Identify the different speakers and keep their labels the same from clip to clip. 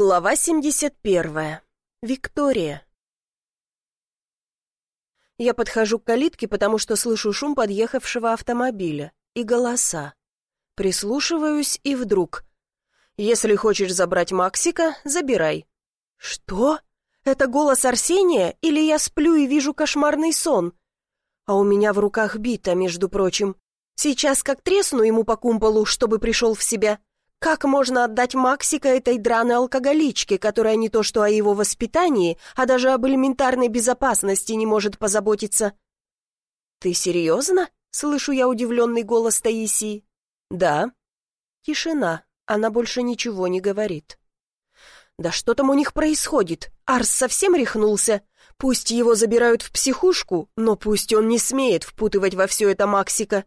Speaker 1: Глава 71. Виктория. Я подхожу к калитке, потому что слышу шум подъехавшего автомобиля и голоса. Прислушиваюсь и вдруг. «Если хочешь забрать Максика, забирай». «Что? Это голос Арсения или я сплю и вижу кошмарный сон?» А у меня в руках бита, между прочим. Сейчас как тресну ему по кумполу, чтобы пришел в себя. Как можно отдать Максика этой драной алкоголичке, которая не то что о его воспитании, а даже об элементарной безопасности не может позаботиться? «Ты серьезно?» — слышу я удивленный голос Таисии. «Да». Тишина. Она больше ничего не говорит. «Да что там у них происходит? Арс совсем рехнулся? Пусть его забирают в психушку, но пусть он не смеет впутывать во все это Максика.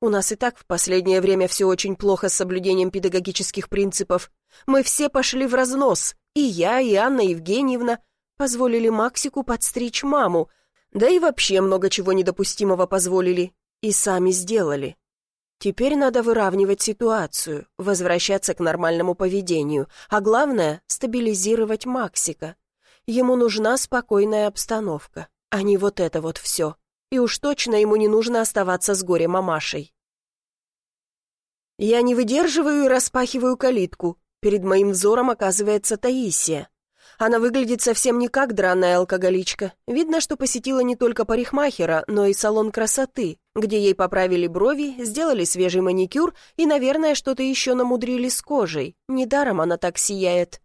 Speaker 1: У нас и так в последнее время все очень плохо с соблюдением педагогических принципов. Мы все пошли в разнос, и я, и Анна Евгеньевна позволили Максику подстричь маму, да и вообще много чего недопустимого позволили, и сами сделали. Теперь надо выравнивать ситуацию, возвращаться к нормальному поведению, а главное — стабилизировать Максика. Ему нужна спокойная обстановка, а не вот это вот все и уж точно ему не нужно оставаться с горе-мамашей. Я не выдерживаю и распахиваю калитку. Перед моим взором оказывается Таисия. Она выглядит совсем не как драная алкоголичка. Видно, что посетила не только парикмахера, но и салон красоты, где ей поправили брови, сделали свежий маникюр и, наверное, что-то еще намудрили с кожей. Недаром она так сияет.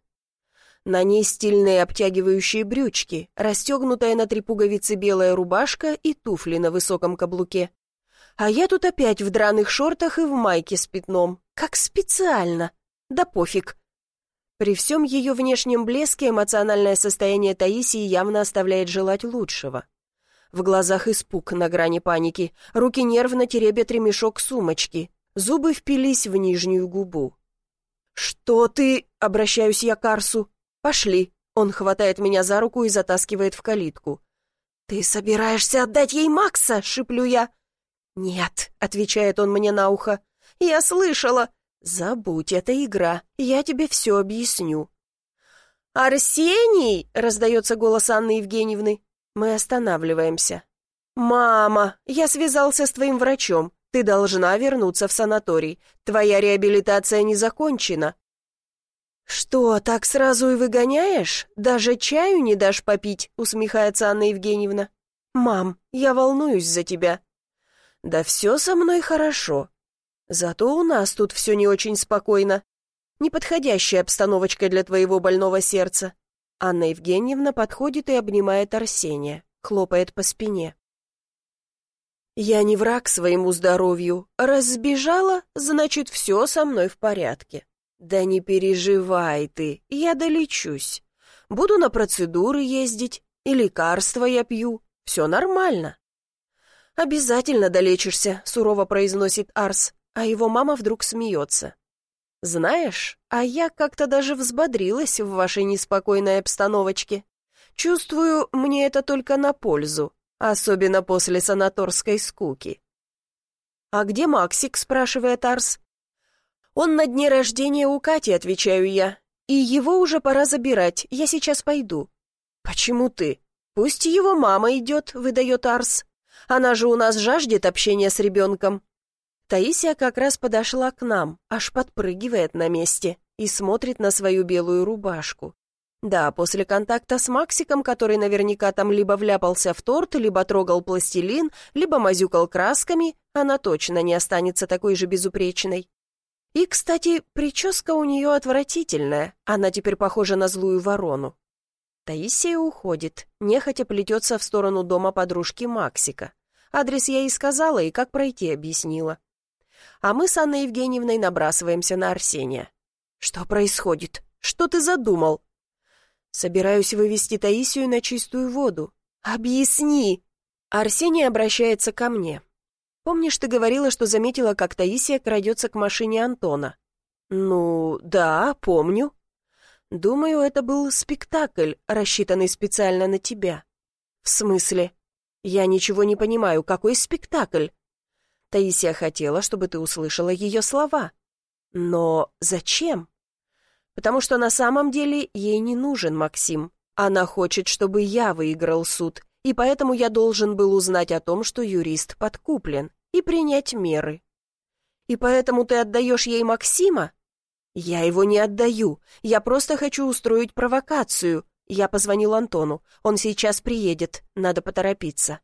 Speaker 1: На ней стильные обтягивающие брючки, расстегнутая на три пуговицы белая рубашка и туфли на высоком каблуке. А я тут опять в драных шортах и в майке с пятном. Как специально. Да пофиг. При всем ее внешнем блеске эмоциональное состояние Таисии явно оставляет желать лучшего. В глазах испуг на грани паники, руки нервно теребят ремешок сумочки, зубы впились в нижнюю губу. «Что ты?» — обращаюсь я к Арсу. «Пошли». Он хватает меня за руку и затаскивает в калитку. «Ты собираешься отдать ей Макса?» — шиплю я. «Нет», — отвечает он мне на ухо. «Я слышала». «Забудь, это игра. Я тебе все объясню». «Арсений!» — раздается голос Анны Евгеньевны. Мы останавливаемся. «Мама, я связался с твоим врачом. Ты должна вернуться в санаторий. Твоя реабилитация не закончена. «Что, так сразу и выгоняешь? Даже чаю не дашь попить?» — усмехается Анна Евгеньевна. «Мам, я волнуюсь за тебя». «Да все со мной хорошо. Зато у нас тут все не очень спокойно. Неподходящая обстановочка для твоего больного сердца». Анна Евгеньевна подходит и обнимает Арсения, хлопает по спине. «Я не враг своему здоровью. Раз сбежала, значит, все со мной в порядке. «Да не переживай ты, я долечусь. Буду на процедуры ездить, и лекарства я пью. Все нормально». «Обязательно долечишься», — сурово произносит Арс, а его мама вдруг смеется. «Знаешь, а я как-то даже взбодрилась в вашей неспокойной обстановочке. Чувствую, мне это только на пользу, особенно после санаторской скуки». «А где Максик?» — спрашивает Арс. «Он на дне рождения у Кати», — отвечаю я. «И его уже пора забирать, я сейчас пойду». «Почему ты?» «Пусть его мама идет», — выдает Арс. «Она же у нас жаждет общения с ребенком». Таисия как раз подошла к нам, аж подпрыгивает на месте и смотрит на свою белую рубашку. Да, после контакта с Максиком, который наверняка там либо вляпался в торт, либо трогал пластилин, либо мазюкал красками, она точно не останется такой же безупречной. И, кстати, прическа у нее отвратительная, она теперь похожа на злую ворону. Таисия уходит, нехотя плетется в сторону дома подружки Максика. Адрес я ей сказала и как пройти объяснила. А мы с Анной Евгеньевной набрасываемся на Арсения. «Что происходит? Что ты задумал?» «Собираюсь вывести Таисию на чистую воду. Объясни!» Арсений обращается ко мне. Помнишь, ты говорила, что заметила, как Таисия крадется к машине Антона? Ну, да, помню. Думаю, это был спектакль, рассчитанный специально на тебя. В смысле? Я ничего не понимаю, какой спектакль? Таисия хотела, чтобы ты услышала ее слова. Но зачем? потому что на самом деле ей не нужен Максим. Она хочет, чтобы я выиграл суд, и поэтому я должен был узнать о том, что юрист подкуплен, и принять меры. И поэтому ты отдаешь ей Максима? Я его не отдаю, я просто хочу устроить провокацию. Я позвонил Антону, он сейчас приедет, надо поторопиться.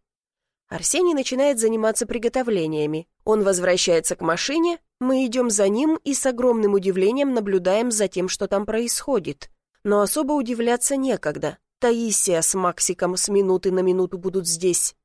Speaker 1: Арсений начинает заниматься приготовлениями. Он возвращается к машине, мы идем за ним и с огромным удивлением наблюдаем за тем, что там происходит. Но особо удивляться некогда. Таисия с Максиком с минуты на минуту будут здесь.